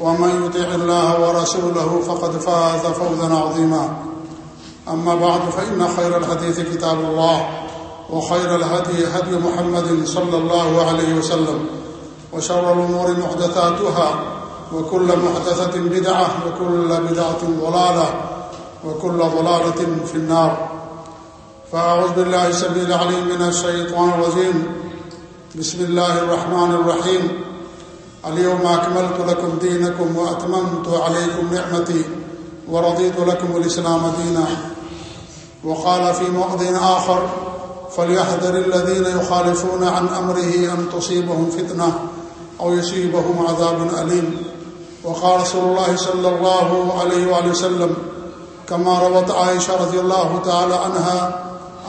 ومن يطع الله ورسوله فقد فاز فوزا عظيما. أما بعد، فإن خير الحديث كتاب الله، وخير الهدي هدي محمد صلى الله عليه وسلم، وشر الأمور محدثاتها، وكل محدثة بدعة، وكل بدعة ضلالة، وكل ضلالة في النار. فأعوذ بالله سبيل العليم من الشيطان الرجيم. بسم الله الرحمن الرحيم. اليوم أكملت لكم دينكم وأتممت عليكم نعمتي ورضيت لكم الإسلام دينا. وقال في موضع آخر، فليحذر الذين يخالفون عن أمره أن تصيبهم فتنة أو يصيبهم عذاب أليم. وقال رسول الله صلى الله عليه وآله وسلم، كما روت عائشة رضي الله تعالى عنها،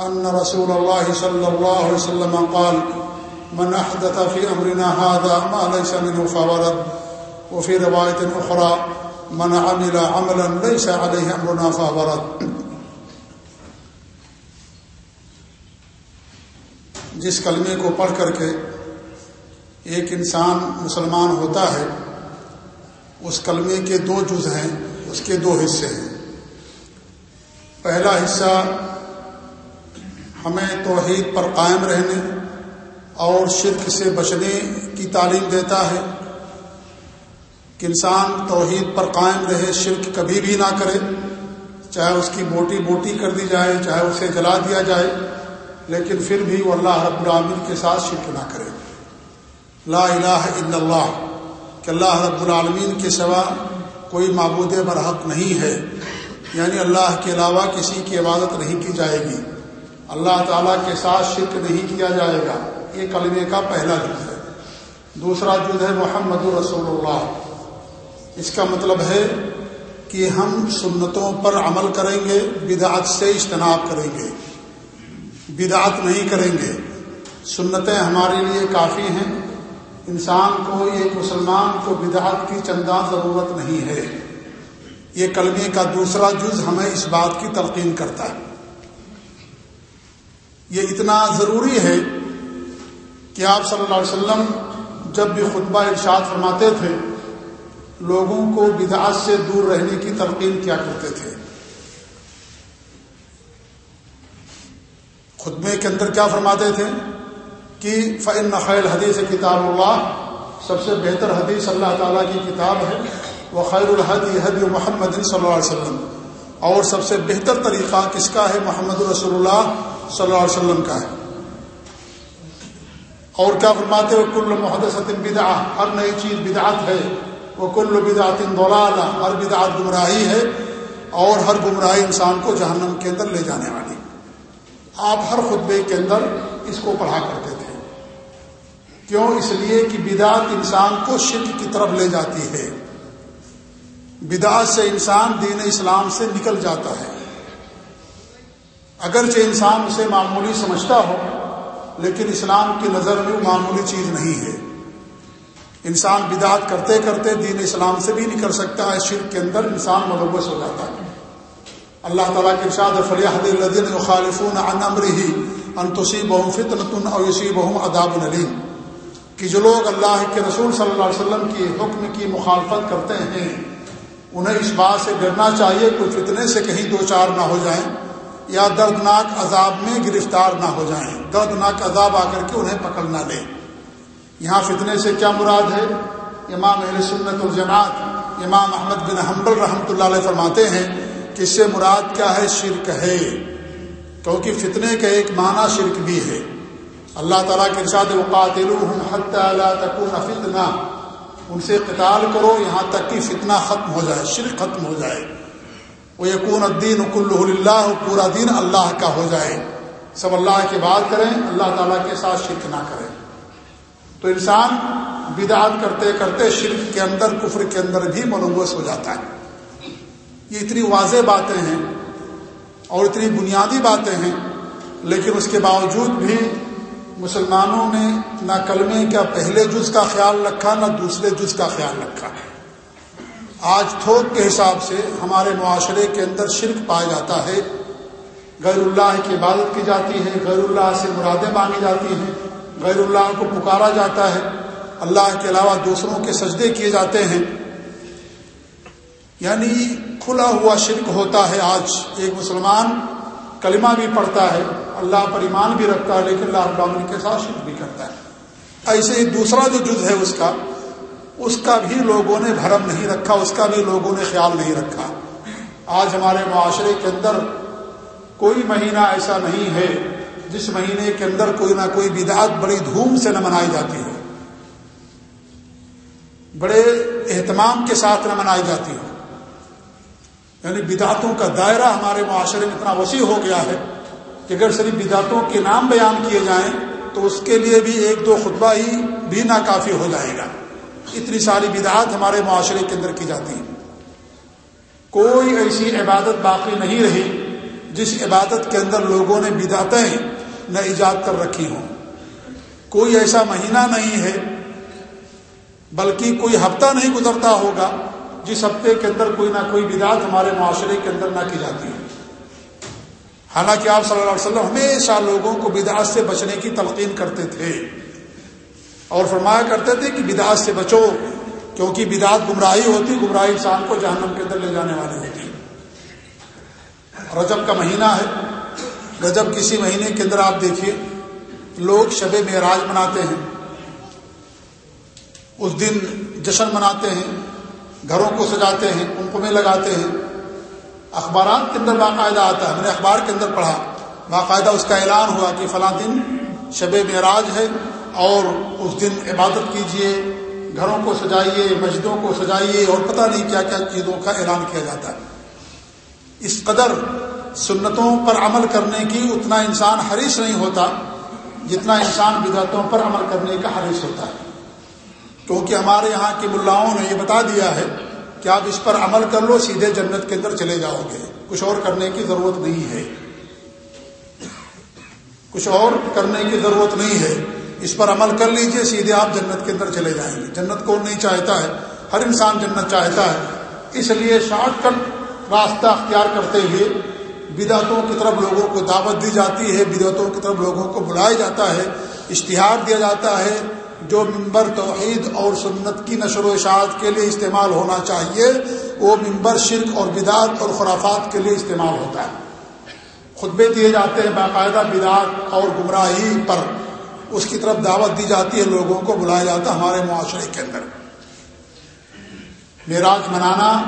أن رسول الله صلى الله عليه وسلم قال من أحدث في أمرنا هذا ما ليس منه فورد وفي رواية أخرى من عمل عملا ليس عليه أمرنا فورد جس کلمے کو پڑھ کر کے ایک انسان مسلمان ہوتا ہے، اس کلمے کے دو جز ہیں، اس کے دو حصے ہیں۔ پہلا حصہ، ہمیں توحید پر قائم رہنے اور شرک سے بچنے کی تعلیم دیتا ہے کہ انسان توحید پر قائم رہے، شرک کبھی بھی نہ کرے، چاہے اس کی بوٹی بوٹی کر دی جائے، چاہے اسے جلا دیا جائے، لیکن پھر بھی وہ اللہ رب العالمین کے ساتھ شرک نہ کرے۔ لا الہ الا اللہ، کہ اللہ رب العالمین کے سوا کوئی معبود برحق نہیں ہے۔ یعنی اللہ کے علاوہ کسی کی عبادت نہیں کی جائے گی۔ اللہ تعالیٰ کے ساتھ شرک نہیں کیا جائے گا۔ یہ کلمے کا پہلا جز ہے۔ دوسرا جز ہے محمد رسول اللہ۔ اس کا مطلب ہے کہ ہم سنتوں پر عمل کریں گے، بدعت سے اجتناب کریں گے۔ بدعت نہیں کریں گے۔ سنتیں ہمارے لیے کافی ہیں۔ انسان کو، ایک مسلمان کو بدعت کی چندہ ضرورت نہیں ہے۔ یہ کلمے کا دوسرا جز ہمیں اس بات کی تلقین کرتا ہے۔ یہ اتنا ضروری ہے کہ آپ صلی اللہ علیہ وسلم جب بھی خطبہ ارشاد فرماتے تھے، لوگوں کو بدعات سے دور رہنے کی تلقین کیا کرتے تھے۔ خطبے کے اندر کیا فرماتے تھے؟ کہ فعن خیر حدیث کتاب اللہ سب سے بہتر حدیث اللہ تعالیٰ کی کتاب ہے۔ وہ خیر الحدی حدی محمد صلی اللہ علیہ وسلم۔ اور سب سے بہتر طریقہ کس کا ہے؟ محمد رسول اللہ صلی اللہ علیہ وسلم کا ہے۔ اور کیا فرماتے ہو کل محدث بدا ہر نئی چیز بدعت ہے۔ وہ کل بدعت دولالہ ہر بدعت گمراہی ہے اور ہر گمراہی انسان کو جہنم کے اندر لے جانے والی۔ آپ ہر خطبے کے اندر اس کو پڑھا کرتے تھے۔ کیوں؟ اس لیے کہ بدعت انسان کو شرک کی طرف لے جاتی ہے۔ بدعت سے انسان دین اسلام سے نکل جاتا ہے۔ اگرچہ انسان اسے معمولی سمجھتا ہو لیکن اسلام کی نظر میں وہ معمولی چیز نہیں ہے۔ انسان بدعت کرتے کرتے دین اسلام سے بھی نکل سکتا ہے شرک کے اندر انسان ملوث ہو جاتا ہے۔ اللہ تعالیٰ کے ارشاد فلیحد الدین خالفون عن امرہ ان تصیبہم فتنۃ او یصیبہم عذاب علیم کہ جو لوگ اللہ کے رسول صلی اللہ علیہ وسلم کی حکم کی مخالفت کرتے ہیں، انہیں اس بات سے ڈرنا چاہیے، کوئی فتنے سے کہیں دو چار نہ ہو جائیں۔ یا دردناک عذاب میں گرفتار نہ ہو جائیں۔ دردناک عذاب آ کر کے انہیں پکڑ نہ لیں۔ یہاں فتنے سے کیا مراد ہے؟ امام اہل سنت الجماعت امام احمد بن حمبل رحمۃ اللہ علیہ فرماتے ہیں کہ اس سے مراد کیا ہے؟ شرک ہے۔ کیونکہ فتنے کا ایک معنی شرک بھی ہے۔ اللہ تعالیٰ کے ارشاد وقاتل فتنہ ان سے قتال کرو یہاں تک کہ فتنہ ختم ہو جائے، شرک ختم ہو جائے۔ وہ یقون الدین کل اللہ پورا دین اللہ کا ہو جائے۔ سب اللہ کی بات کریں، اللہ تعالیٰ کے ساتھ شرک نہ کریں۔ تو انسان بدعات کرتے کرتے شرک کے اندر، کفر کے اندر بھی ملوث ہو جاتا ہے۔ یہ اتنی واضح باتیں ہیں اور اتنی بنیادی باتیں ہیں، لیکن اس کے باوجود بھی مسلمانوں نے نہ کلمے کا پہلے جز کا خیال رکھا، نہ دوسرے جز کا خیال رکھا۔ آج تھوک کے حساب سے ہمارے معاشرے کے اندر شرک پایا جاتا ہے۔ غیر اللہ کی عبادت کی جاتی ہے، غیر اللہ سے مرادیں مانگی جاتی ہیں، غیر اللہ کو پکارا جاتا ہے۔ اللہ کے علاوہ دوسروں کے سجدے کیے جاتے ہیں۔ یعنی کھلا ہوا شرک ہوتا ہے آج۔ ایک مسلمان کلمہ بھی پڑھتا ہے، اللہ پر ایمان بھی رکھتا ہے، لیکن اللہ ابامن کے ساتھ شرک بھی کرتا ہے۔ ایسے ہی دوسرا جو جز ہے اس کا اس کا بھی لوگوں نے بھرم نہیں رکھا، اس کا بھی لوگوں نے خیال نہیں رکھا۔ آج ہمارے معاشرے کے اندر کوئی مہینہ ایسا نہیں ہے جس مہینے کے اندر کوئی نہ کوئی بدعت بڑی دھوم سے نہ منائی جاتی ہو۔ بڑے اہتمام کے ساتھ نہ منائی جاتی ہو۔ یعنی بدعتوں کا دائرہ ہمارے معاشرے میں اتنا وسیع ہو گیا ہے کہ اگر صرف بدعتوں کے نام بیان کیے جائیں تو اس کے لیے بھی ایک دو خطبہ ہی بھی ناکافی ہو جائے گا۔ اتنی ساری بدعات ہمارے معاشرے کے اندر کی جاتی ہیں۔ کوئی ایسی عبادت باقی نہیں رہی جس عبادت کے اندر لوگوں نے بدعتیں نہ ایجاد کر رکھی ہوں۔ کوئی ایسا مہینہ نہیں ہے، بلکہ کوئی ہفتہ نہیں گزرتا ہوگا جس ہفتے کے اندر کوئی نہ کوئی بدعت ہمارے معاشرے کے اندر نہ کی جاتی ہے۔ حالانکہ آپ صلی اللہ علیہ وسلم ہمیشہ لوگوں کو بدعت سے بچنے کی تلقین کرتے تھے۔ اور فرمایا کرتے تھے کہ بدعت سے بچو، کیونکہ بدعت گمراہی ہوتی، گمراہی انسان کو جہنم کے اندر لے جانے والی ہوتی۔ رجب کا مہینہ ہے، رجب کسی مہینے کے اندر آپ دیکھیے، لوگ شب معراج مناتے ہیں۔ اس دن جشن مناتے ہیں، گھروں کو سجاتے ہیں ان میں لگاتے ہیں۔ اخبارات کے اندر باقاعدہ آتا ہے، میں نے اخبار کے اندر پڑھا، باقاعدہ اس کا اعلان ہوا کہ فلاں دن شب معراج ہے اور اس دن عبادت کیجیے، گھروں کو سجائیے، مسجدوں کو سجائیے اور پتہ نہیں کیا کیا چیزوں کا اعلان کیا جاتا ہے۔ اس قدر سنتوں پر عمل کرنے کی اتنا انسان حریص نہیں ہوتا جتنا انسان بدعتوں پر عمل کرنے کا حریص ہوتا ہے۔ کیونکہ ہمارے یہاں کے ملاؤں نے یہ بتا دیا ہے کہ آپ اس پر عمل کر لو، سیدھے جنت کے اندر چلے جاؤ گے۔ کچھ اور کرنے کی ضرورت نہیں ہے۔ کچھ اور کرنے کی ضرورت نہیں ہے۔ اس پر عمل کر لیجیے، سیدھے آپ جنت کے اندر چلے جائیں گے۔ جنت کون نہیں چاہتا ہے؟ ہر انسان جنت چاہتا ہے۔ اس لیے شارٹ کٹ راستہ اختیار کرتے ہوئے بدعتوں کی طرف لوگوں کو دعوت دی جاتی ہے، بدعتوں کی طرف لوگوں کو بلایا جاتا ہے، اشتہار دیا جاتا ہے۔ جو ممبر توحید اور سنت کی نشر و اشاعت کے لیے استعمال ہونا چاہیے، وہ ممبر شرک اور بدعت اور خرافات کے لیے استعمال ہوتا ہے۔ خطبے دیے جاتے ہیں باقاعدہ بدعت اور گمراہی پر۔ اس کی طرف دعوت دی جاتی ہے، لوگوں کو بلایا جاتا ہے ہمارے معاشرے کے اندر۔ معراج منانا،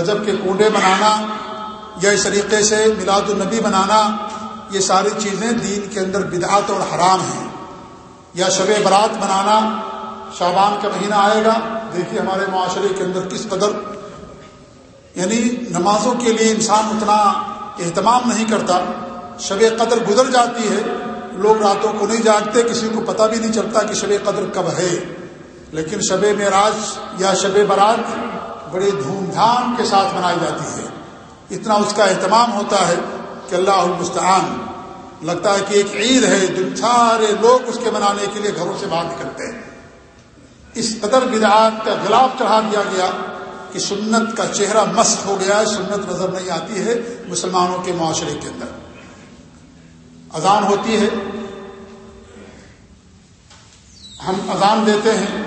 رجب کے کنڈے منانا، یا اس طریقے سے میلاد النبی منانا، یہ ساری چیزیں دین کے اندر بدعت اور حرام ہیں۔ یا شب برات منانا شابان کا مہینہ آئے گا، دیکھیے ہمارے معاشرے کے اندر کس قدر۔ یعنی نمازوں کے لیے انسان اتنا اہتمام نہیں کرتا، شب قدر گزر جاتی ہے لوگ راتوں کو نہیں جاگتے، کسی کو پتہ بھی نہیں چلتا کہ شب قدر کب ہے۔ لیکن شب معراج یا شب برات بڑے دھوم دھام کے ساتھ منائی جاتی ہے۔ اتنا اس کا اہتمام ہوتا ہے کہ اللہ المستعان لگتا ہے کہ ایک عید ہے جو سارے لوگ اس کے منانے کے لیے گھروں سے باہر نکلتے ہیں۔ اس قدر بدعات کا گلاب چڑھا دیا گیا کہ سنت کا چہرہ مست ہو گیا ہے، سنت نظر نہیں آتی ہے مسلمانوں کے معاشرے کے اندر۔ اذان ہوتی ہے۔ ہم اذان دیتے ہیں۔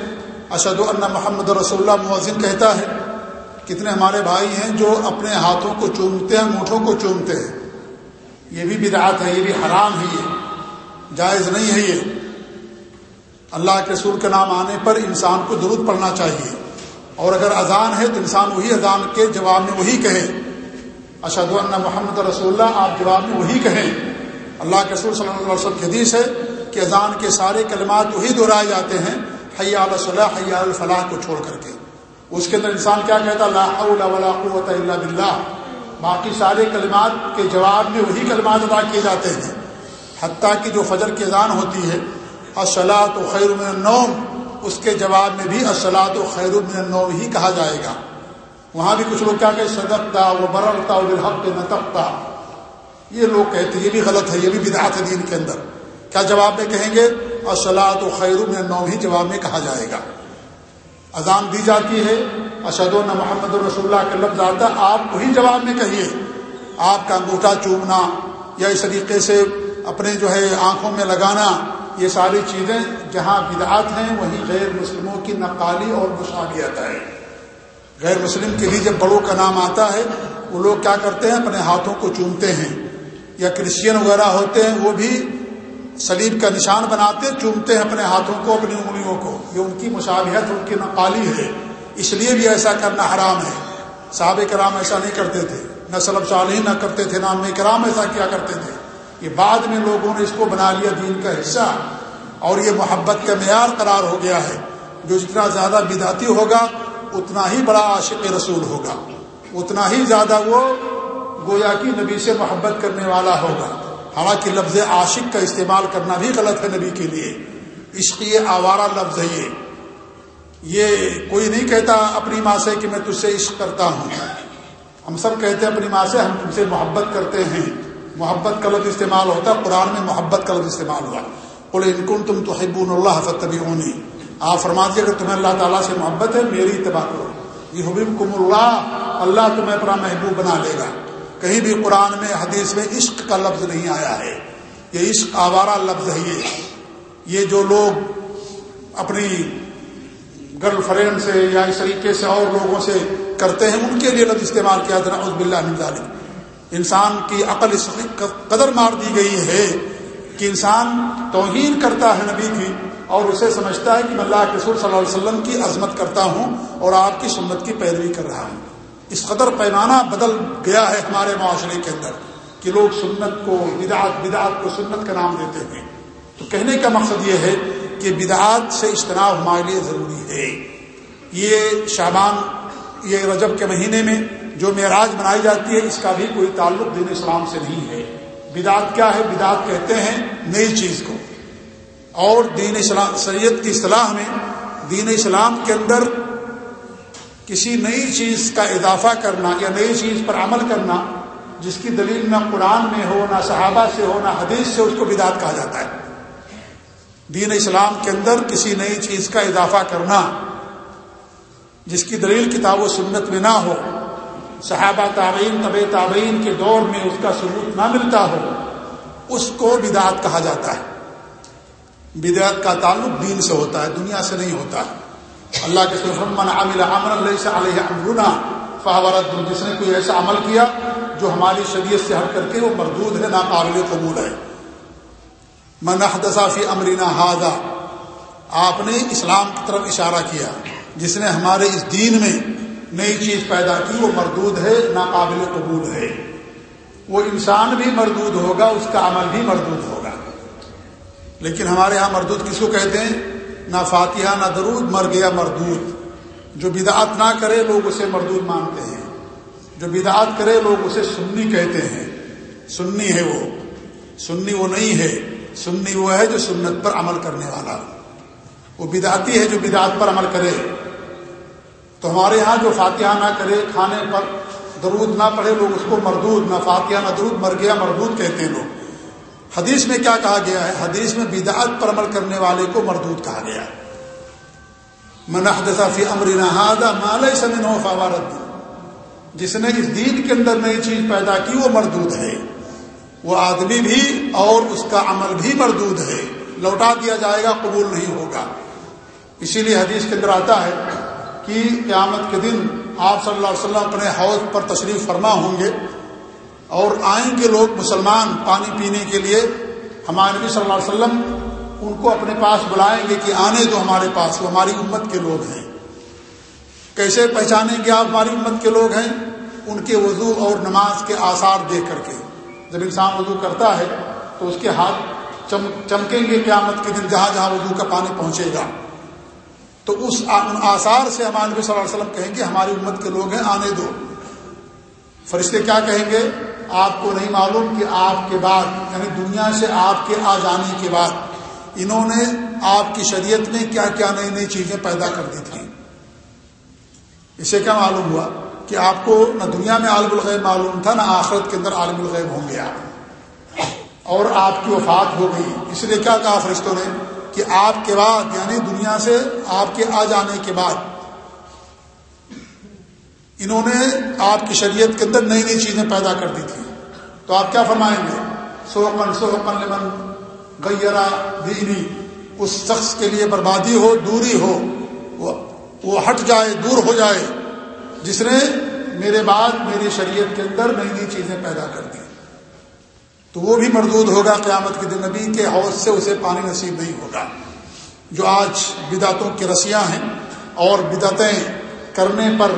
اشد اللہ محمد رسول اللہ مؤذن کہتا ہے۔ کتنے ہمارے بھائی ہیں جو اپنے ہاتھوں کو چومتے ہیں انگوٹھوں کو چومتے ہیں۔ یہ بھی بدعات ہے، یہ بھی حرام ہے یہ۔ جائز نہیں ہے یہ۔ اللہ کے رسول کے نام آنے پر انسان کو درود پڑھنا چاہیے۔ اور اگر اذان ہے تو انسان وہی اذان کے جواب میں وہی کہے۔ اشد اللہ محمد رسول اللہ، آپ جواب میں وہی کہیں۔ اللہ کے رسول صلی اللہ علیہ وسلم کی حدیث ہے کہ اذان کے سارے کلمات وہی دہرائے جاتے ہیں حیا صلاح حیا الفلاح کو چھوڑ کر کے۔ اس کے اندر انسان کیا کہتا اللہ ولا قوت اللہ بلّہ باقی سارے کلمات کے جواب میں وہی کلمات ادا کیے جاتے ہیں۔ حتیٰ کہ جو فجر کی اذان ہوتی ہے اصلاۃ و خیر من النوم، اس کے جواب میں بھی اصلاۃ و خیر من النوم ہی کہا جائے گا۔ وہاں بھی کچھ لوگ کیا کہ صدقتا وہ برلتا وہ بالحق نتقتا یہ لوگ کہتے ہیں، یہ بھی غلط ہے، یہ بھی بدعت ہے دین کے اندر۔ کیا جواب میں کہیں گے؟ اصلاۃ و خیر من النوم، ہی جواب میں کہا جائے گا۔ اذان دی جاتی ہے اشد الن محمد الرسول اللہ کا لفظ آتا آپ وہی جواب میں کہیے۔ آپ کا انگوٹھا چومنا یا اس طریقے سے اپنے جو ہے آنکھوں میں لگانا، یہ ساری چیزیں جہاں بدعات ہیں، وہیں غیر مسلموں کی نقالی اور مشابیت ہے۔ غیر مسلم کے لیے جب بڑوں کا نام آتا ہے، وہ لوگ کیا کرتے ہیں؟ اپنے ہاتھوں کو چومتے ہیں۔ یا کرسچین وغیرہ ہوتے ہیں، وہ بھی سلیب کا نشان بناتے ہیں چومتے ہیں اپنے ہاتھوں کو، اپنی انگلیوں کو۔ یہ ان کی مشابہت، ان کی نقالی ہے۔ اس لیے بھی ایسا کرنا حرام ہے۔ صحابہ کرام ایسا نہیں کرتے تھے۔ نہ سلب صالحین نہ کرتے تھے نام کرام ایسا کیا کرتے تھے۔ یہ بعد میں لوگوں نے اس کو بنا لیا دین کا حصہ۔ اور یہ محبت کا معیار قرار ہو گیا ہے۔ جو جتنا زیادہ بداتی ہوگا، اتنا ہی بڑا عاشق رسول ہوگا۔ اتنا ہی زیادہ وہ گویا کی نبی سے محبت کرنے والا ہوگا۔ حالانکہ لفظ عاشق کا استعمال کرنا بھی غلط ہے نبی کے لیے۔ عشق یہ آوارہ لفظ ہے یہ۔ یہ کوئی نہیں کہتا اپنی ماں سے کہ میں تجھ سے عشق کرتا ہوں۔ ہم سب کہتے ہیں اپنی ماں سے ہم تم سے محبت کرتے ہیں۔ محبت کا لفظ استعمال ہوتا ہے قرآن میں محبت کا لفظ استعمال ہوا۔ بولے انکن تم تو حبون اللہ فتبی ہونی آپ فرما دیے اگر تمہیں اللہ تعالیٰ سے محبت ہے، میری اتباع کرو۔ یہ حبیب کم اللہ اللہ تمہیں اپنا محبوب بنا لے گا۔ کہیں بھی قرآن میں حدیث میں عشق کا لفظ نہیں آیا ہے۔ یہ عشق آوارہ لفظ ہے یہ۔ یہ جو لوگ اپنی گرل فرینڈ سے یا اس طریقے سے اور لوگوں سے کرتے ہیں، ان کے لیے لفظ استعمال کیا جنا عزب اللہ انسان کی عقل اس قدر مار دی گئی ہے کہ انسان توہین کرتا ہے نبی کی اور اسے سمجھتا ہے کہ میں اللہ کے سور صلی اللہ علیہ وسلم کی عظمت کرتا ہوں اور آپ کی سنت کی پیروی کر رہا ہوں۔ اس قدر پیمانہ بدل گیا ہے ہمارے معاشرے کے اندر کہ لوگ سنت کو بدعات بدعات کو سنت کا نام دیتے ہیں۔ تو کہنے کا مقصد یہ ہے کہ بدعات سے اجتناب ہمارے لیے ضروری ہے۔ یہ شابان یہ رجب کے مہینے میں جو معراج منائی جاتی ہے، اس کا بھی کوئی تعلق دین اسلام سے نہیں ہے۔ بدعت کیا ہے؟ بدعت کہتے ہیں نئی چیز کو۔ اور دین اسلام شریعت کی اصطلاح میں دین اسلام کے اندر کسی نئی چیز کا اضافہ کرنا یا نئی چیز پر عمل کرنا، جس کی دلیل نہ قرآن میں ہو، نہ صحابہ سے ہو، نہ حدیث سے، اس کو بدعت کہا جاتا ہے۔ دین اسلام کے اندر کسی نئی چیز کا اضافہ کرنا، جس کی دلیل کتاب و سنت میں نہ ہو، صحابہ تعبین طب تعبین کے دور میں اس کا ثبوت نہ ملتا ہو، اس کو بدعت کہا جاتا ہے۔ بدعت کا تعلق دین سے ہوتا ہے، دنیا سے نہیں ہوتا۔ ہے اللہ کے سرمن عامل اللہ سے علیہ امرنا فہورت جس نے کوئی ایسا عمل کیا جو ہماری شریعت سے ہٹ کر کے وہ مردود ہے، ناقابل قبول ہے۔ منحدثافی امرینا ہاضا آپ نے اسلام کی طرف اشارہ کیا، جس نے ہمارے اس دین میں نئی چیز پیدا کی، وہ مردود ہے، ناقابل قبول ہے۔ وہ انسان بھی مردود ہوگا، اس کا عمل بھی مردود ہوگا۔ لیکن ہمارے ہاں مردود کس کو کہتے ہیں؟ نہ فاتحہ، نہ درود، مر گیا مردود۔ جو بدعت نہ کرے لوگ اسے مردود مانتے ہیں۔ جو بدعت کرے لوگ اسے سنی کہتے ہیں۔ سنی ہے وہ۔ سنی وہ نہیں ہے۔ سنی وہ ہے جو سنت پر عمل کرنے والا۔ وہ بدعتی ہے جو بدعت پر عمل کرے۔ تو ہمارے ہاں جو فاتحہ نہ کرے، کھانے پر درود نہ پڑھے، لوگ اس کو مردود، نہ فاتحہ، نہ درود، مر گیا مردود کہتے ہیں لوگ۔ حدیث میں کیا کہا گیا ہے؟ حدیث میں بدعت پر عمل کرنے والے کو مردود کہا گیا ہے۔ فی مال سمن و فوارت جس نے اس دین کے اندر نئی چیز پیدا کی وہ مردود ہے۔ وہ آدمی بھی اور اس کا عمل بھی مردود ہے۔ لوٹا دیا جائے گا، قبول نہیں ہوگا۔ اسی لیے حدیث کے اندر آتا ہے کہ قیامت کے دن آپ صلی اللہ علیہ وسلم اپنے حوض پر تشریف فرما ہوں گے۔ اور آئیں گے لوگ مسلمان پانی پینے کے لیے، ہمارے نبی صلی اللہ علیہ وسلم ان کو اپنے پاس بلائیں گے کہ آنے دو ہمارے پاس، وہ ہماری امت کے لوگ ہیں۔ کیسے پہچانیں گے آپ ہماری امت کے لوگ ہیں؟ ان کے وضو اور نماز کے آثار دیکھ کر کے۔ جب انسان وضو کرتا ہے تو اس کے ہاتھ چم، چمکیں گے قیامت کے دن، جہاں جہاں وضو کا پانی پہنچے گا۔ تو اس آثار سے ہمارے نبی صلی اللہ علیہ وسلم کہیں گے، ہماری امت کے لوگ ہیں، آنے دو۔ فرشتے کیا کہیں گے؟ آپ کو نہیں معلوم کہ آپ کے بعد یعنی دنیا سے آپ کے آ جانے کے بعد، انہوں نے آپ کی شریعت میں کیا کیا نئی نئی چیزیں پیدا کر دی تھیں۔ اسے کیا معلوم ہوا؟ کہ آپ کو نہ دنیا میں عالم الغیب معلوم تھا، نہ آخرت کے اندر عالم الغیب ہوں گے آپ۔ اور آپ کی وفات ہو گئی۔ اس لیے کیا کہا فرشتوں نے؟ کہ آپ کے بعد یعنی دنیا سے آپ کے آ جانے کے بعد انہوں نے آپ کی شریعت کے اندر نئی نئی چیزیں پیدا کر دی تھی تو آپ کیا فرمائیں گے؟ سوپن سوپن لمن غیرا دینی۔ اس شخص کے لیے بربادی ہو، دوری ہو وہ ہٹ جائے، دور ہو جائے۔ جس نے میرے بعد میری شریعت کے اندر نئی نئی چیزیں پیدا کر دی۔ تو وہ بھی مردود ہوگا قیامت کے دن۔ نبی کے حوض سے اسے پانی نصیب نہیں ہوگا۔ جو آج بدعتوں کی رسیاں ہیں اور بدعتیں کرنے پر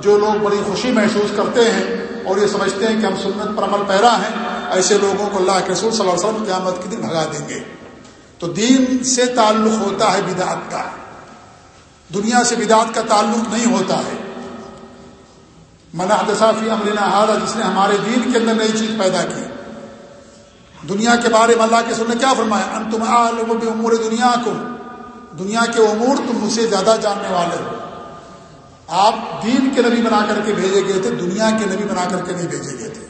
جو لوگ بڑی خوشی محسوس کرتے ہیں اور یہ سمجھتے ہیں کہ ہم سنت پر عمل پیرا ہیں، ایسے لوگوں کو اللہ کے رسول صلی اللہ علیہ وسلم قیامت کے دن بھگا دیں گے۔ تو دین سے تعلق ہوتا ہے بدعت کا۔ دنیا سے بدعت کا تعلق نہیں ہوتا ہے۔ مناحدافی امرینا ہارا جس نے ہمارے دین کے اندر نئی چیز پیدا کی۔ دنیا کے بارے میں اللہ کے سن نے کیا فرمایا؟ ان تم عالم امور دنیا کو دنیا کے امور تم مجھ سے زیادہ جاننے والے ہو۔ آپ دین کے نبی بنا کر کے بھیجے گئے تھے، دنیا کے نبی بنا کر کے نہیں بھیجے گئے تھے۔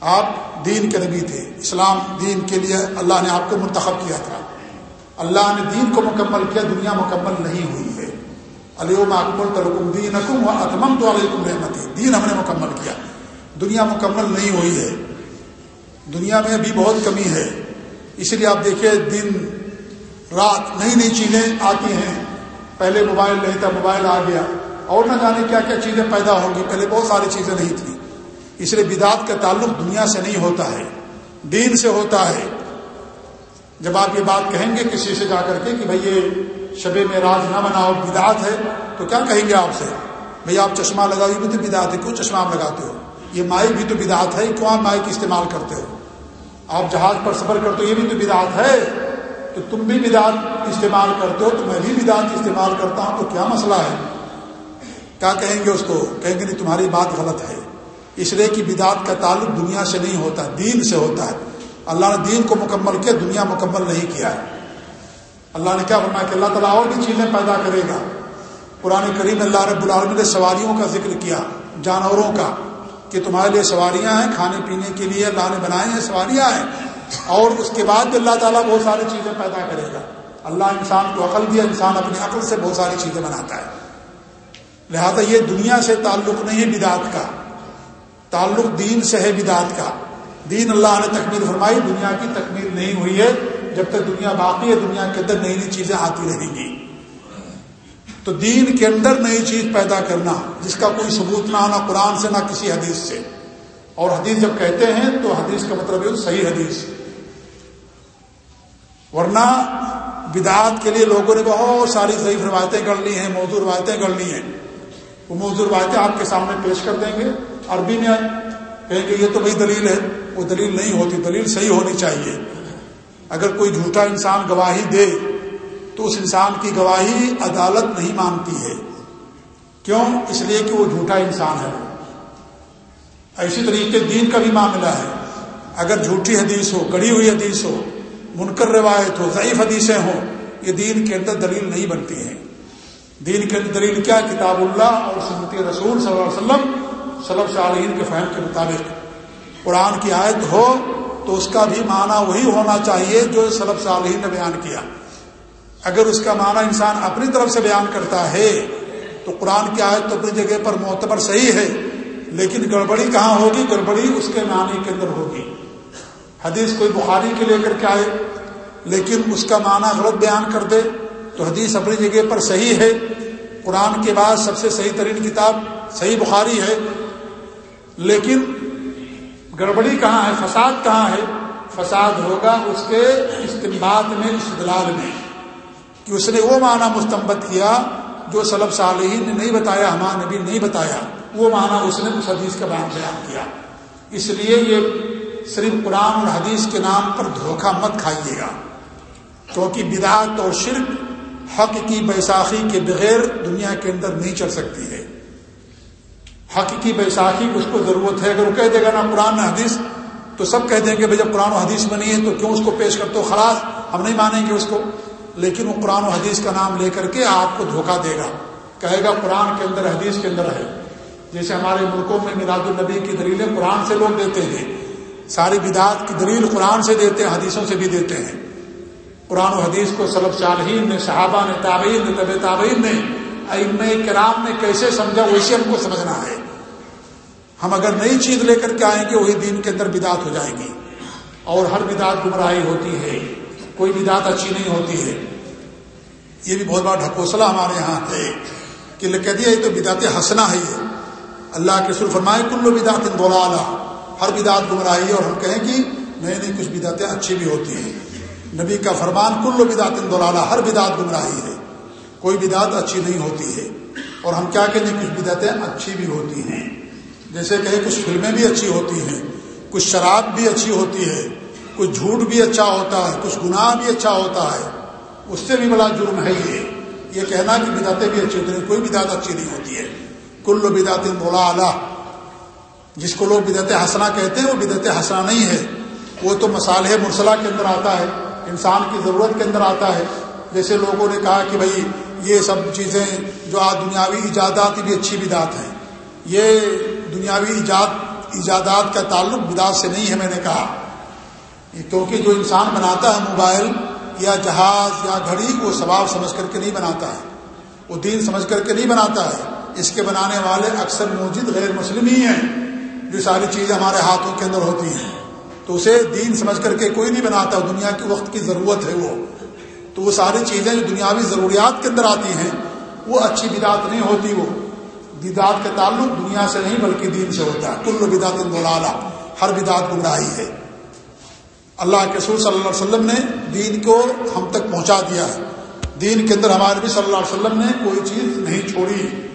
آپ دین کے نبی تھے، اسلام دین کے لیے اللہ نے آپ کو منتخب کیا تھا۔ اللہ نے دین کو مکمل کیا، دنیا مکمل نہیں ہوئی ہے۔ علیہ اکبر تلکم دین اکم و اتمم تو علیکم رحمت دین ہم نے مکمل کیا۔ دنیا مکمل نہیں ہوئی ہے۔ دنیا میں ابھی بہت کمی ہے۔ اس لیے آپ دیکھیں دن رات نئی نئی چیزیں آتی ہیں۔ پہلے موبائل نہیں تھا، موبائل آ گیا۔ اور نہ جانے کیا کیا چیزیں پیدا ہوں گی۔ پہلے بہت ساری چیزیں نہیں تھیں۔ اس لیے بدعت کا تعلق دنیا سے نہیں ہوتا ہے، دین سے ہوتا ہے۔ جب آپ یہ بات کہیں گے کسی سے جا کر کے کہ بھائی یہ شب میں راج نہ بناؤ، بدعت ہے، تو کیا کہیں گے آپ سے؟ بھائی آپ چشمہ لگاؤ، یہ بھی تو بدعت ہے، کیوں چشمہ آپ لگاتے ہو؟ یہ مائی بھی تو بدعت ہے، کیوں آپ مائی استعمال کرتے ہو؟ آپ جہاز پر سفر کرتے ہو، یہ بھی تو بدعت ہے۔ تو تم بھی بدعت استعمال کرتے ہو، تو میں بھی بدعت استعمال کرتا ہوں، تو کیا مسئلہ ہے؟ کیا کہیں گے اس کو؟ کہیں گے نہیں، تمہاری بات غلط ہے۔ اس لیے کہ بدعت کا تعلق دنیا سے نہیں ہوتا، دین سے ہوتا ہے۔ اللہ نے دین کو مکمل کیا، دنیا مکمل نہیں کیا ہے۔ اللہ نے کیا فرمایا کہ اللہ تعالیٰ اور بھی چیزیں پیدا کرے گا۔ قرآن کریم اللہ رب العالمین نے سواریوں کا ذکر کیا، جانوروں کا، کہ تمہارے لیے سواریاں ہیں، کھانے پینے کے لیے اللہ نے بنائے ہیں، سواریاں ہیں۔ اور اس کے بعد بھی اللہ تعالیٰ بہت ساری چیزیں پیدا کرے گا۔ اللہ انسان کو عقل دیا انسان اپنی عقل سے بہت ساری چیزیں بناتا ہے۔ لہذا یہ دنیا سے تعلق نہیں ہے بدعت کا۔ تعلق دین سے ہے بدعت کا۔ دین اللہ نے تکمیل فرمائی، دنیا کی تکمیل نہیں ہوئی ہے۔ جب تک دنیا باقی ہے، دنیا کے اندر نئی نئی چیزیں آتی رہیں گی۔ تو دین کے اندر نئی چیز پیدا کرنا، جس کا کوئی ثبوت نہ ہونا قرآن سے، نہ کسی حدیث سے۔ اور حدیث جب کہتے ہیں تو حدیث کا مطلب ہے صحیح حدیث۔ ورنہ بدعات کے لیے لوگوں نے بہت ساری ضعیف روایتیں گڑھ لی ہیں موضوع روایتیں گڑھ لی ہیں۔ وہ موضوع روایتیں آپ کے سامنے پیش کر دیں گے۔ عربی میں کہیں گے، یہ تو وہی دلیل ہے۔ وہ دلیل نہیں ہوتی، دلیل صحیح ہونی چاہیے۔ اگر کوئی جھوٹا انسان گواہی دے، تو اس انسان کی گواہی عدالت نہیں مانتی ہے۔ کیوں؟ اس لیے کہ وہ جھوٹا انسان ہے۔ ایسی طریقے دین کا بھی معاملہ ہے۔ اگر جھوٹی حدیث ہو گڑی ہوئی حدیث ہو منکر روایت ہو، ضعیف حدیثیں ہوں، یہ دین کے اندر دلیل نہیں بنتی ہیں۔ دین کے اندر دلیل کیا؟ کتاب اللہ اور سنتی رسول صلی اللہ علیہ وسلم صلب صالحین کے فہم کے مطابق۔ قرآن کی آیت ہو تو اس کا بھی معنی وہی ہونا چاہیے جو صلب صالحین نے بیان کیا۔ اگر اس کا معنی انسان اپنی طرف سے بیان کرتا ہے، تو قرآن کی آیت تو اپنی جگہ پر معتبر صحیح ہے، لیکن گڑبڑی کہاں ہوگی؟ گڑبڑی اس کے معنی کے اندر ہوگی۔ حدیث کوئی بخاری کے لے کر کے آئے، لیکن اس کا معنی غلط بیان کر دے تو حدیث اپنی جگہ پر صحیح ہے۔ قرآن کے بعد سب سے صحیح ترین کتاب صحیح بخاری ہے۔ لیکن گڑبڑی کہاں ہے؟ فساد کہاں ہے؟ فساد ہوگا اس کے استعمال میں استدلال میں۔ کہ اس نے وہ معنی مستمت کیا جو سلب صالحین نے نہیں بتایا، ہمارے نبی نہیں بتایا۔ وہ معنی اس نے اس حدیث کا بیان بیان کیا۔ اس لیے یہ صرف قرآن اور حدیث کے نام پر دھوکہ مت کھائیے گا۔ کیونکہ بدعت اور شرک حق کی بیساخی کے بغیر دنیا کے اندر نہیں چل سکتی ہے۔ حق کی بیساخی اس کو ضرورت ہے۔ اگر وہ کہہ دے گا نا قرآن حدیث، تو سب کہہ دیں گے بھائی جب قرآن و حدیث بنی ہے تو کیوں اس کو پیش کرتے ہو؟ خلاص، ہم نہیں مانیں گے اس کو۔ لیکن وہ قرآن و حدیث کا نام لے کر کے آپ کو دھوکہ دے گا۔ کہے گا قرآن کے اندر حدیث کے اندر ہے۔ جیسے ہمارے ملکوں میں میراد النبی کی دلیلیں قرآن سے لوگ دیتے ہیں۔ ساری بدعت کی دلیل قرآن سے دیتے ہیں، حدیثوں سے بھی دیتے ہیں۔ قرآن و حدیث کو سلب صالحین نے، صحابہ نے، تابعین نے طب تابعین نے ام کرام نے کیسے سمجھا ویسے ہم کو سمجھنا ہے۔ ہم اگر نئی چیز لے کر کے آئیں گے، وہی دین کے اندر بدعت ہو جائے گی۔ اور ہر بدعت گمراہی ہوتی ہے۔ کوئی بدعت اچھی نہیں ہوتی ہے۔ یہ بھی بہت بڑا ڈھکوسلا ہمارے یہاں ہے کہ کہہ دیا، یہ تو بدعت ہنسنا ہے۔ یہ اللہ کے سر فرمائے، کلو بدعت بولا ہر بدعت گمراہی ہے اور ہم کہیں کہ نئی نئی کچھ بدعتیں اچھی بھی ہوتی ہیں۔ نبی کا فرمان کلو بدعت دولالا ہر بدعت گمراہی ہے۔ کوئی بدعت اچھی نہیں ہوتی ہے۔ اور ہم کیا کہیں، کچھ بدعتیں اچھی بھی ہوتی ہیں۔ جیسے کہ کچھ فلمیں بھی اچھی ہوتی ہیں۔ کچھ شراب بھی اچھی ہوتی ہے۔ کچھ جھوٹ بھی اچھا ہوتا ہے۔ کچھ گناہ بھی اچھا ہوتا ہے۔ اس سے بھی بڑا جرم ہے یہ۔ یہ کہنا کہ بدعتیں بھی اچھی ہوتی ہیں، کوئی بدعت اچھی نہیں ہوتی ہے۔ کل بدعت مولا اعلیٰ جس کو لوگ بدعت حسنا کہتے ہیں، وہ بدعت حسنا نہیں ہے۔ وہ تو مسالح مرسلہ کے اندر آتا ہے، انسان کی ضرورت کے اندر آتا ہے۔ جیسے لوگوں نے کہا کہ بھائی، یہ سب چیزیں جو آج دنیاوی ایجادات بھی اچھی بدعت ہیں۔ یہ دنیاوی ایجاد، ایجادات کا تعلق بدعت سے نہیں ہے، میں نے کہا۔ کیونکہ جو انسان بناتا ہے موبائل یا جہاز یا گھڑی، وہ ثواب سمجھ کر کے نہیں بناتا ہے۔ وہ دین سمجھ کر کے نہیں بناتا ہے۔ اس کے بنانے والے اکثر موجود غیر مسلم ہی ہیں۔ جو ساری چیزیں ہمارے ہاتھوں کے اندر ہوتی ہیں، تو اسے دین سمجھ کر کے کوئی نہیں بناتا، دنیا کے وقت کی ضرورت ہے وہ۔ تو وہ ساری چیزیں جو دنیاوی ضروریات کے اندر آتی ہیں، وہ اچھی بدعت نہیں ہوتی وہ۔ بدعت کا تعلق دنیا سے نہیں، بلکہ دین سے ہوتا ہے۔ کل بدعت مولانا ہر بدعت گمراہی ہے۔ اللہ کے سور صلی اللہ علیہ وسلم نے دین کو ہم تک پہنچا دیا ہے۔ دین کے اندر ہمارے بھی صلی اللہ علیہ وسلم نے کوئی چیز نہیں چھوڑی۔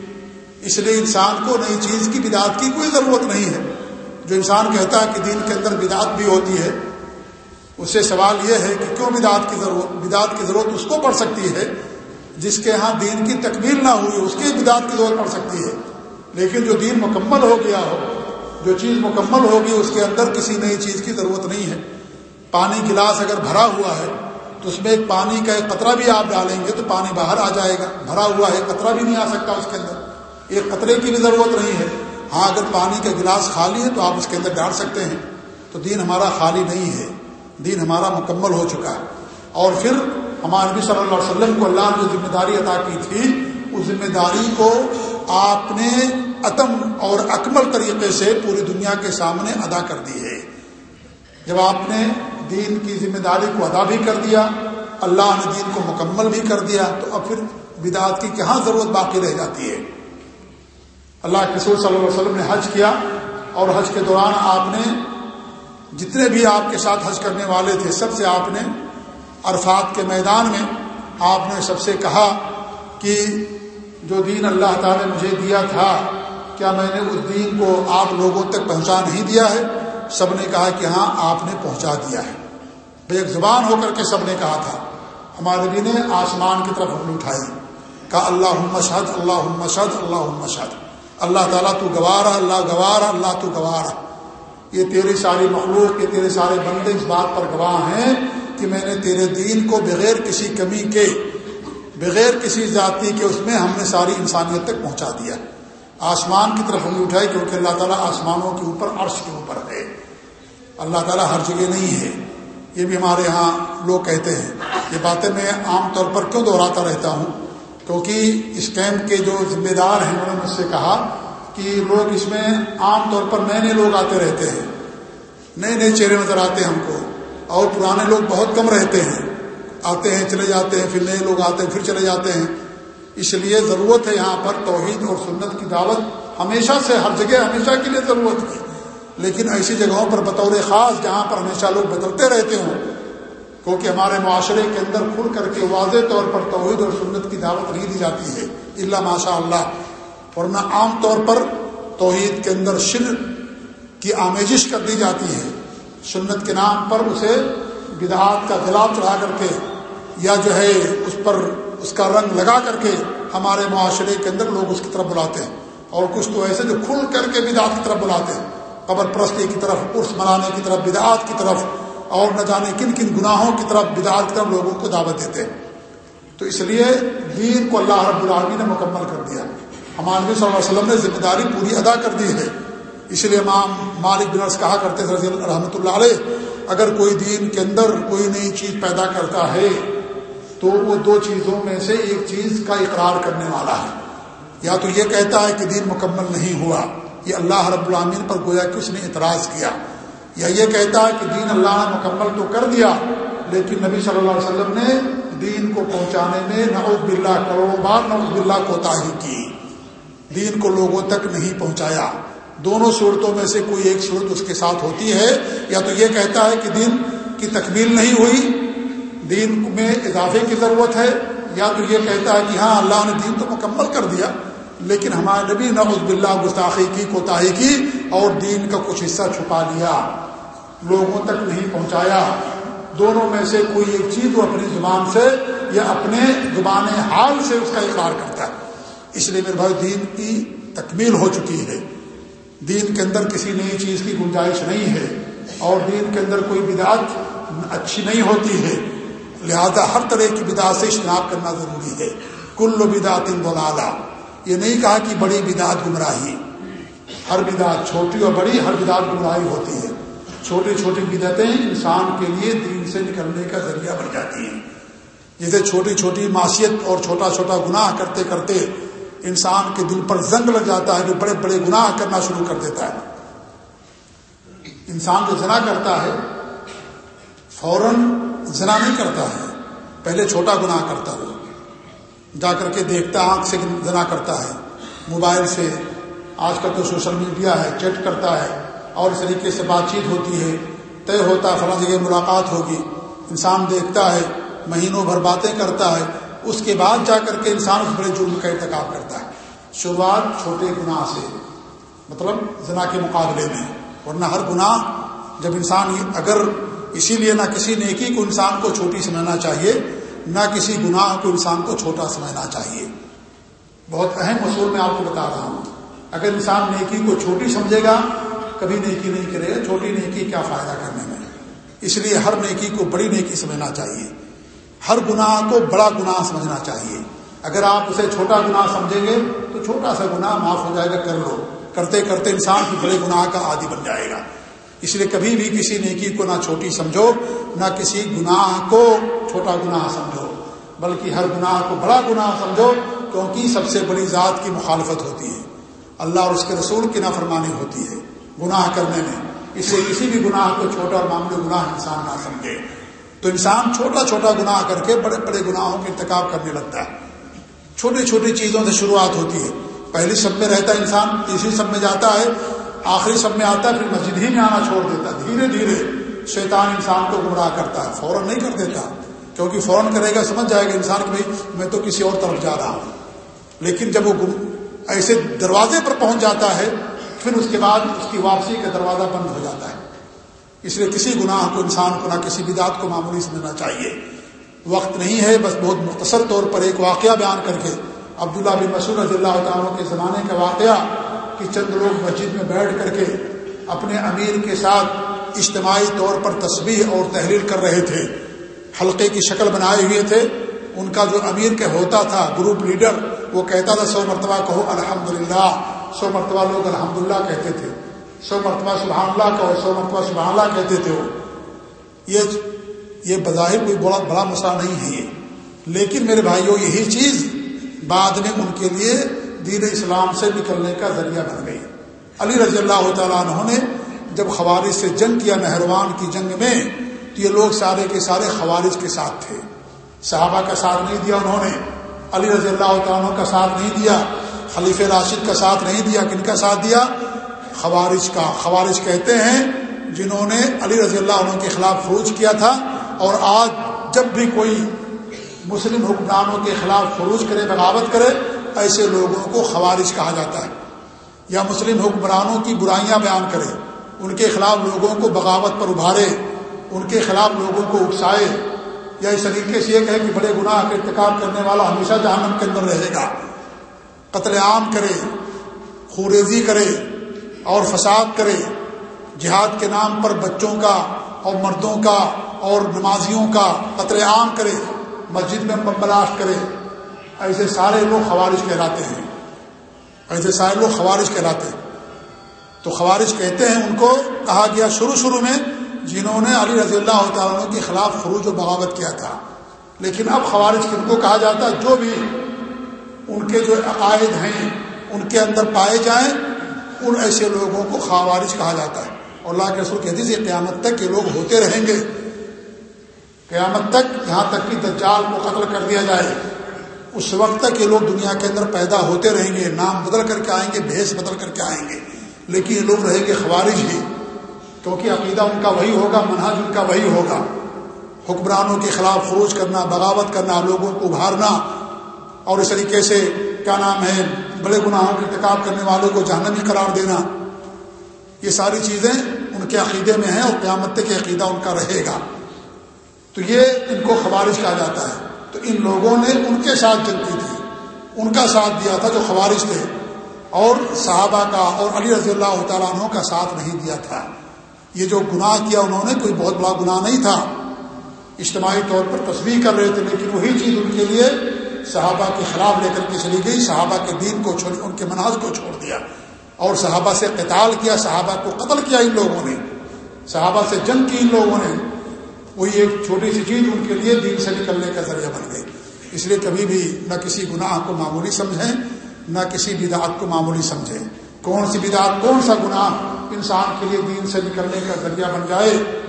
اس لیے انسان کو نئی چیز کی بدعت کی کوئی ضرورت نہیں ہے۔ جو انسان کہتا ہے کہ دین کے اندر بدعت بھی ہوتی ہے، اس سے سوال یہ ہے کہ کیوں بدعت کی ضرورت بدعت کی ضرورت اس کو پڑ سکتی ہے، جس کے ہاں دین کی تکمیل نہ ہوئی، اس کی بدعت کی ضرورت پڑ سکتی ہے۔ لیکن جو دین مکمل ہو گیا ہو، جو چیز مکمل ہوگی، اس کے اندر کسی نئی چیز کی ضرورت نہیں ہے۔ پانی گلاس اگر بھرا ہوا ہے، تو اس میں ایک پانی کا ایک قطرہ بھی آپ ڈالیں گے تو پانی باہر آ جائے گا۔ بھرا ہوا ہے قطرہ بھی نہیں آ سکتا اس کے اندر۔ ایک قطرے کی بھی ضرورت نہیں ہے۔ ہاں اگر پانی کا گلاس خالی ہے تو آپ اس کے اندر ڈال سکتے ہیں۔ تو دین ہمارا خالی نہیں ہے۔ دین ہمارا مکمل ہو چکا ہے۔ اور پھر ہمارے نبی صلی اللہ علیہ وسلم کو اللہ نے جو ذمہ داری ادا کی تھی، اس ذمہ داری کو آپ نے عتم اور اکمل طریقے سے پوری دنیا کے سامنے ادا کر دی ہے۔ جب آپ نے دین کی ذمہ داری کو ادا بھی کر دیا، اللہ نے دین کو مکمل بھی کر دیا، تو اب پھر بدعت کی کہاں ضرورت باقی رہ جاتی ہے؟ اللہ کے سور صلی اللہ علیہ وسلم نے حج کیا اور حج کے دوران آپ نے جتنے بھی آپ کے ساتھ حج کرنے والے تھے، سب سے آپ نے عرفات کے میدان میں آپ نے سب سے کہا کہ جو دین اللہ تعالی نے مجھے دیا تھا، کیا میں نے اس دین کو آپ لوگوں تک پہنچا نہیں دیا ہے؟ سب نے کہا کہ ہاں آپ نے پہنچا دیا ہے۔ بھائی ایک زبان ہو کر کے سب نے کہا تھا۔ ہمارے نبی نے آسمان کی طرف انگلی اٹھائی، کہا اللہ مشہد اللہ مشہد اللہ مشہد اللہ تعالیٰ تو گوارا اللہ گوارا اللہ تو گوارا یہ تیرے ساری مخلوق، یہ تیرے سارے بندے اس بات پر گواہ ہیں کہ میں نے تیرے دین کو بغیر کسی کمی کے، بغیر کسی ذاتی کے اس میں ہم نے ساری انسانیت تک پہنچا دیا۔ آسمان کی طرف ہم اٹھائی کیونکہ اللہ تعالیٰ آسمانوں کے اوپر، عرش کے اوپر ہے۔ اللہ تعالیٰ ہر جگہ نہیں ہے۔ یہ بھی ہمارے ہاں لوگ کہتے ہیں، یہ باتیں میں عام طور پر کیوں دہراتا رہتا ہوں؟ کیونکہ اس کیمپ کے جو ذمہ دار ہیں، انہوں نے مجھ سے کہا کہ لوگ اس میں عام طور پر نئے نئے لوگ آتے رہتے ہیں۔ نئے نئے چہرے نظر آتے ہیں ہم کو۔ اور پرانے لوگ بہت کم رہتے ہیں۔ آتے ہیں، چلے جاتے ہیں، پھر نئے لوگ آتے ہیں، پھر چلے جاتے ہیں۔ اس لیے ضرورت ہے یہاں پر توحید اور سنت کی دعوت ہمیشہ سے، ہر جگہ ہمیشہ کے لیے ضرورت ہے۔ لیکن ایسی جگہوں پر بطور خاص جہاں پر ہمیشہ لوگ بدلتے رہتے ہوں کیونکہ ہمارے معاشرے کے اندر کھل کر کے واضح طور پر توحید اور سنت کی دعوت نہیں دی جاتی ہے۔ اللہ ماشاء اللہ ورنہ عام طور پر توحید کے اندر شر کی آمیزش کر دی جاتی ہے۔ سنت کے نام پر اسے بدعات کا گلاب چڑھا کر کے یا جو ہے اس پر اس کا رنگ لگا کر کے ہمارے معاشرے کے اندر لوگ اس کی طرف بلاتے ہیں۔ اور کچھ تو ایسے جو کھل کر کے بدعات کی طرف بلاتے ہیں۔ قبر پرستی کی طرف، عرس منانے کی طرف، بدعات کی طرف۔ اور نہ جانے کن کن گناہوں کی طرف بدعات کی طرف لوگوں کو دعوت دیتے ہیں۔ تو اس لیے دین کو اللہ رب العالمی نے مکمل کر دیا۔ ہمارے نبی صلی اللہ علیہ وسلم نے ذمہ داری پوری ادا کر دی ہے۔ اس لیے امام مالک بنرس کہا کرتے تھے رضی رحمۃ اللہ علیہ، اگر کوئی دین کے اندر کوئی نئی چیز پیدا کرتا ہے، تو وہ دو چیزوں میں سے ایک چیز کا اقرار کرنے والا ہے۔ یا تو یہ کہتا ہے کہ دین مکمل نہیں ہوا، یہ اللہ رب العامین پر گویا کہ اس نے اعتراض کیا۔ یا یہ کہتا ہے کہ دین اللہ نے مکمل تو کر دیا، لیکن نبی صلی اللہ علیہ وسلم نے دین کو پہنچانے میں نعوذ باللہ کروڑوں بار نعوذ باللہ کوتاہی کی۔ دین کو لوگوں تک نہیں پہنچایا۔ دونوں صورتوں میں سے کوئی ایک صورت اس کے ساتھ ہوتی ہے۔ یا تو یہ کہتا ہے کہ دین کی تکمیل نہیں ہوئی، دین میں اضافے کی ضرورت ہے۔ یا تو یہ کہتا ہے کہ ہاں اللہ نے دین تو مکمل کر دیا، لیکن ہمارے نبی نعوذ باللہ گستاخی کی، کوتاہی کی اور دین کا کچھ حصہ چھپا لیا۔ لوگوں تک نہیں پہنچایا۔ دونوں میں سے کوئی ایک چیز وہ اپنی زبان سے یا اپنے زبان حال سے اس کا اقرار کرتا ہے۔ اس لیے میرے بھائی، دین کی تکمیل ہو چکی ہے۔ دین کے اندر کسی نئی چیز کی گنجائش نہیں ہے اور دین کے اندر کوئی بدعت اچھی نہیں ہوتی ہے۔ لہذا ہر طرح کی بدعت سے اجتناب کرنا ضروری ہے۔ کل بدعت دولالا یہ نہیں کہا کہ بڑی بدعت گمراہی۔ ہر بدعت چھوٹی اور بڑی، ہر بدعت گمراہی ہوتی ہے۔ چھوٹی چھوٹی بدعتیں انسان کے لیے دین سے نکلنے کا ذریعہ بن جاتی ہیں۔ جیسے چھوٹی چھوٹی معاشیت اور چھوٹا چھوٹا گناہ کرتے کرتے انسان کے دل پر زنگ لگ جاتا ہے جو بڑے بڑے گناہ کرنا شروع کر دیتا ہے۔ انسان جو زنا کرتا ہے، فوراً زنا نہیں کرتا ہے، پہلے چھوٹا گناہ کرتا وہ جا کر کے دیکھتا، آنکھ سے زنا کرتا ہے۔ موبائل سے، آج کل تو سوشل میڈیا ہے، چیٹ کرتا ہے۔ اور اس طریقے سے بات چیت ہوتی ہے، طے ہوتا ہے فلاں جگہ ملاقات ہوگی۔ انسان دیکھتا ہے، مہینوں بھر باتیں کرتا ہے، اس کے بعد جا کر کے انسان اس بڑے جرم کا ارتکاب کرتا ہے۔ شروعات چھوٹے گناہ سے مطلب زنا کے مقابلے میں۔ ورنہ ہر گناہ جب انسان اگر اسی لیے نہ کسی نیکی کو انسان کو چھوٹی سمجھنا چاہیے، نہ کسی گناہ کو انسان کو چھوٹا سمجھنا چاہیے۔ بہت اہم اصول میں آپ کو بتا رہا ہوں۔ اگر انسان نیکی کو چھوٹی سمجھے گا کبھی نیکی نہیں کرے گا چھوٹی نیکی کیا فائدہ کرنے میں؟ اس لیے ہر نیکی کو بڑی نیکی سمجھنا چاہیے۔ ہر گناہ کو بڑا گناہ سمجھنا چاہیے۔ اگر آپ اسے چھوٹا گناہ سمجھیں گے تو چھوٹا سا گناہ معاف ہو جائے گا، کر لو۔ کرتے کرتے انسان بڑے گناہ کا عادی بن جائے گا۔ اس لیے کبھی بھی کسی نیکی کو نہ چھوٹی سمجھو، نہ کسی گناہ کو چھوٹا گناہ سمجھو، بلکہ ہر گناہ کو بڑا گناہ سمجھو، کیونکہ سب سے بڑی ذات کی مخالفت ہوتی ہے۔ اللہ اور اس کے رسول کی نافرمانی ہوتی ہے۔ گناہ کرنے میں۔ اس سے کسی بھی گناہ کو چھوٹا اور معمولی گناہ انسان نہ سمجھے۔ تو انسان چھوٹا چھوٹا گناہ کر کے بڑے بڑے گناہوں کے انتخاب کرنے لگتا ہے۔ چھوٹی چھوٹی چیزوں سے شروعات ہوتی ہے۔ پہلی سب میں رہتا ہے انسان، تیسری سب میں جاتا ہے، آخری سب میں آتا ہے، پھر مسجد ہی میں آنا چھوڑ دیتا ہے۔ دھیرے دھیرے شیطان انسان کو گمراہ کرتا ہے، فوراً نہیں کر دیتا۔ کیونکہ فوراً کرے گا، سمجھ جائے گا انسان کہ بھائی میں تو کسی اور طرف جا رہا ہوں۔ لیکن جب وہ ایسے دروازے پر پہنچ جاتا ہے پھر اس کے بعد اس کی واپسی کا دروازہ بند ہو جاتا ہے۔ اس لیے کسی گناہ کو انسان کو نہ کسی بدعت کو معمولی سمجھنا چاہیے۔ وقت نہیں ہے، بس بہت مختصر طور پر ایک واقعہ بیان کر کے عبداللہ بن مسعود رضی اللہ تعالیٰ کے زمانے کا واقعہ کہ چند لوگ مسجد میں بیٹھ کر کے اپنے امیر کے ساتھ اجتماعی طور پر تصویر اور تحریر کر رہے تھے۔ حلقے کی شکل بنائے ہوئے تھے۔ ان کا جو امیر کے ہوتا تھا، گروپ لیڈر، وہ کہتا تھا سو مرتبہ کہو الحمدللہ۔ سو مرتبہ لوگ الحمدللہ کہتے تھے۔ سو مرتبہ سبحان اللہ کہو، سو مرتبہ سبحان اللہ کہتے تھے وہ۔ یہ یہ بظاہر کوئی بڑا بڑا مسئلہ نہیں ہے یہ۔ لیکن میرے بھائیوں یہی چیز بعد میں ان کے لیے دین اسلام سے نکلنے کا ذریعہ بن گئی۔ علی رضی اللہ تعالیٰ عنہ نے جب خوارج سے جنگ کیا مہروان کی جنگ میں، تو یہ لوگ سارے کے سارے خوارج کے ساتھ تھے۔ صحابہ کا ساتھ نہیں دیا انہوں نے، علی رضی اللہ تعالیٰ عنہ کا ساتھ نہیں دیا۔ خلیف راشد کا ساتھ نہیں دیا، کن کا ساتھ دیا؟ خوارج کا۔ خوارج کہتے ہیں جنہوں نے علی رضی اللہ عنہ کے خلاف فروج کیا تھا اور آج جب بھی کوئی مسلم حکمرانوں کے خلاف فروج کرے، بغاوت کرے، ایسے لوگوں کو خوارج کہا جاتا ہے یا مسلم حکمرانوں کی برائیاں بیان کرے، ان کے خلاف لوگوں کو بغاوت پر ابھارے، ان کے خلاف لوگوں کو اکسائے۔ یا اس طریقے سے یہ کہے کہ بڑے گناہ کے ارتکاب کرنے والا ہمیشہ جہنم کے اندر رہے گا۔ قتل عام کرے خوریزی کرے اور فساد کرے، جہاد کے نام پر بچوں کا اور مردوں کا اور نمازیوں کا قتل عام کرے، مسجد میں بلاشت کرے۔ ایسے سارے لوگ خوارش کہلاتے ہیں۔ ایسے سارے لوگ خوارش کہلاتے ہیں۔ تو خوارش کہتے ہیں ان کو، کہا گیا شروع شروع میں جنہوں نے علی رضی اللہ تعالیٰ کے خلاف خروج و بغاوت کیا تھا۔ لیکن اب خوارج کن کو کہا جاتا، جو بھی ان کے جو عقائد ہیں، ان کے اندر پائے جائیں، ان ایسے لوگوں کو خوارج کہا جاتا ہے۔ اور اللہ کے رسول کہتی تھی قیامت تک یہ لوگ ہوتے رہیں گے۔ قیامت تک یہاں تک کہ دجال کو قتل کر دیا جائے۔ اس وقت تک یہ لوگ دنیا کے اندر پیدا ہوتے رہیں گے، نام بدل کر کے آئیں گے، بھیس بدل کر کے آئیں گے۔ لیکن یہ لوگ رہیں گے خوارج ہی۔ کیونکہ عقیدہ ان کا وہی ہوگا، منہج ان کا وہی ہوگا۔ حکمرانوں کے خلاف خروج کرنا، بغاوت کرنا، لوگوں کو ابھارنا اور اس طریقے سے کیا نام ہے، بڑے گناہوں کے ارتکاب کرنے والوں کو جہنمی قرار دینا، یہ ساری چیزیں ان کے عقیدے میں ہیں اور قیامت کے عقیدہ ان کا رہے گا۔ تو یہ ان کو خوارج کہا جاتا ہے۔ تو ان لوگوں نے ان کے ساتھ جنگ کی تھی۔ ان کا ساتھ دیا تھا جو خوارج تھے۔ اور صحابہ کا اور علی رضی اللہ تعالیٰ عنہ کا ساتھ نہیں دیا تھا۔ یہ جو گناہ کیا انہوں نے، کوئی بہت بڑا گناہ نہیں تھا۔ اجتماعی طور پر تصویر کر رہے تھے، لیکن وہی چیز ان کے لیے صحابہ کے خلاف لے کر کے چلی گئی، صحابہ کے دین کو چھوڑ، ان کے مناظ کو چھوڑ دیا۔ اور صحابہ سے قتال کیا، صحابہ کو قتل کیا ان لوگوں نے۔ صحابہ سے جنگ کی ان لوگوں نے۔ وہی ایک چھوٹی سی چیز ان کے لیے دین سے نکلنے کا ذریعہ بن گئی۔ اس لیے کبھی بھی نہ کسی گناہ کو معمولی سمجھیں، نہ کسی بدعت کو معمولی سمجھیں۔ کون سی بدعت، کون سا گناہ انسان کے لیے دین سے نکلنے کا ذریعہ بن جائے؟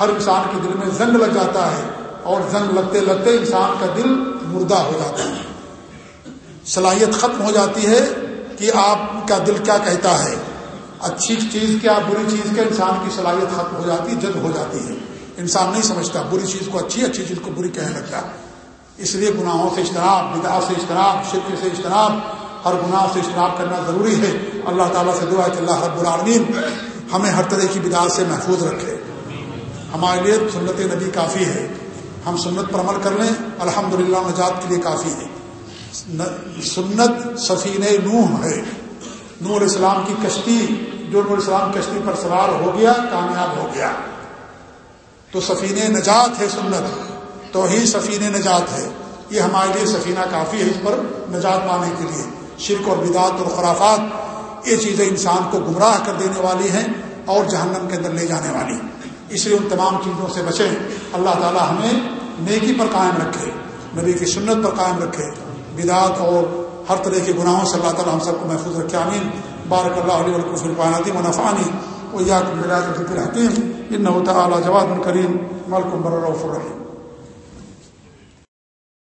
ہر انسان کے دل میں زنگ لگ جاتا ہے اور زنگ لگتے لگتے انسان کا دل مردہ ہو جاتا ہے۔ صلاحیت ختم ہو جاتی ہے کہ آپ کا دل کیا کہتا ہے۔ اچھی چیز کیا بری چیز کیا انسان کی صلاحیت ختم ہو جاتی ہے جلد ہو جاتی ہے۔ انسان نہیں سمجھتا بری چیز کو اچھی اچھی چیز کو بری کہنے لگتا اس لیے گناہوں سے اجتناب بدا سے اجتناب، شرک سے اجتناب، ہر گناہ سے اجتناب کرنا ضروری ہے۔ اللہ تعالیٰ سے دعا ہے کہ اللہ رب العالمین ہمیں ہر طرح کی بدعت سے محفوظ رکھے۔ ہمارے لیے سنت نبی کافی ہے۔ ہم سنت پر عمل کر لیں الحمد للہ نجات کے لیے کافی ہے۔ سنت سفین نوح ہے۔ نور اسلام کی کشتی، جو نور اسلام کشتی پر سوار ہو گیا، کامیاب ہو گیا۔ تو سفین نجات ہے سنت۔ تو ہی سفین نجات ہے۔ یہ ہمارے لیے سفینہ کافی ہے اس پر نجات پانے کے لیے۔ شرک اور بدعت اور خرافات، یہ چیزیں انسان کو گمراہ کر دینے والی ہیں اور جہنم کے اندر لے جانے والی۔ اس لیے ان تمام چیزوں سے بچیں۔ اللہ تعالی ہمیں نیکی پر قائم رکھے، نبی کی سنت پر قائم رکھے بدعت اور ہر طرح کے گناہوں سے اللہ تعالیٰ ہم سب کو محفوظ رکھے امین بارک اللہ علیہ القفی منفانی وہ یا حکیم ان تعلیٰ جواد الکریم ملکم برف الرحیم۔